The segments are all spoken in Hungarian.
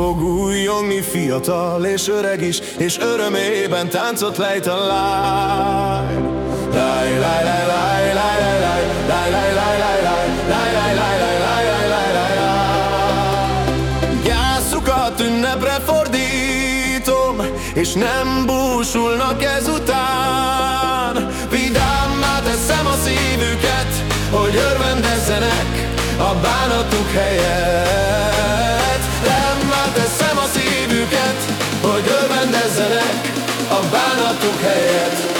fog újjongni fiatal és öreg is, és örömében táncot lejt a lány. Láj, láj, láj, láj, láj, láj, láj, láj, láj, láj, láj, láj, láj, láj, láj, láj, láj, láj, láj. Gyászukat ünnepre fordítom, és nem búsulnak ezután. Vidámmá teszem a szívüket, hogy örvendezzenek a bánatuk helyett. rendezzenek a bánatuk helyet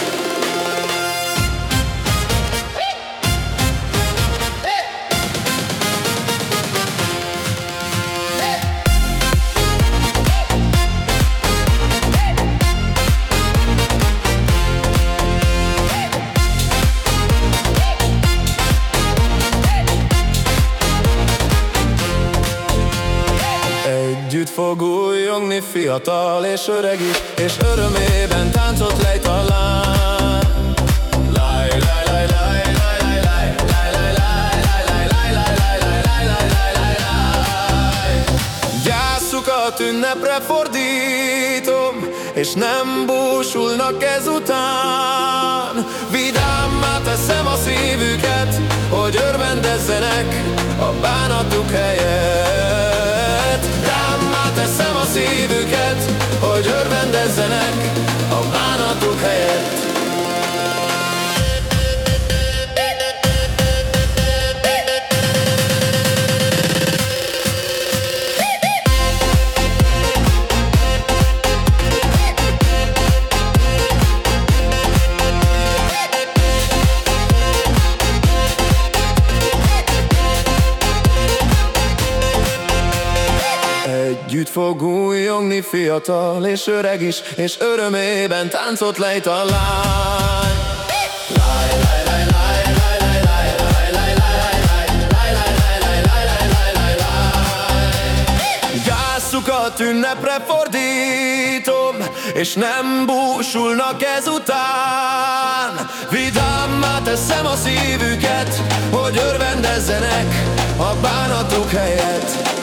Együtt fog újongni fiatal és öreg is És örömében táncot lejt a lány Láj, ünnepre fordítom És nem búsulnak ezután Vidámmá teszem a szívüket Hogy örvendezzenek a bánatuk helyett Teszem a szívüket, Együtt fog újongni fiatal és öreg is És örömében táncot lejt a lány Láj, láj, láj, láj. Gászukat ünnepre fordítom És nem búsulnak ezután Vidámmá teszem a szívüket Hogy örvendezzenek a bánatuk helyett